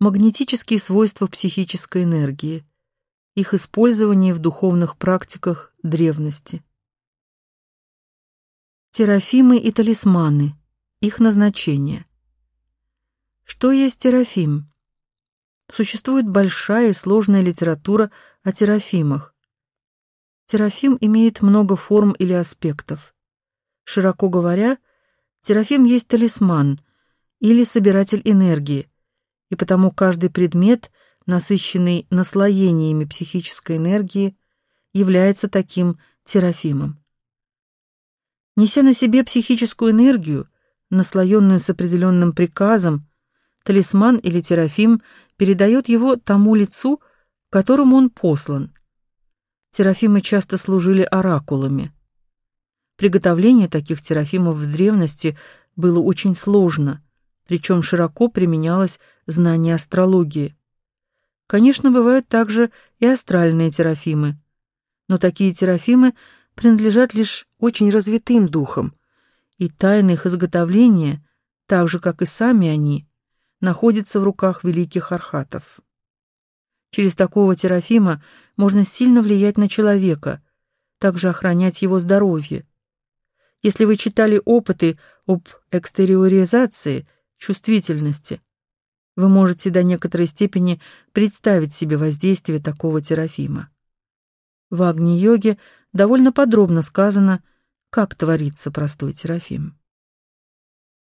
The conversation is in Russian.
Магнетические свойства психической энергии. Их использование в духовных практиках древности. Терафимы и талисманы. Их назначение. Что есть терафим? Существует большая и сложная литература о терафимах. Терафим имеет много форм или аспектов. Широко говоря, терафим есть талисман или собиратель энергии, и потому каждый предмет, насыщенный наслоениями психической энергии, является таким терафимом. Неся на себе психическую энергию, наслоенную с определенным приказом, талисман или терафим передает его тому лицу, которому он послан. Терафимы часто служили оракулами. Приготовление таких терафимов в древности было очень сложно, причем широко применялось знание астрологии. Конечно, бывают также и астральные терафимы, но такие терафимы принадлежат лишь очень развитым духам, и тайны их изготовления, так же как и сами они, находятся в руках великих архатов. Через такого терафима можно сильно влиять на человека, также охранять его здоровье. Если вы читали опыты об экстериоризации, чувствительности, вы можете до некоторой степени представить себе воздействие такого терафима. В Агни-йоге довольно подробно сказано, как творится простой терафим.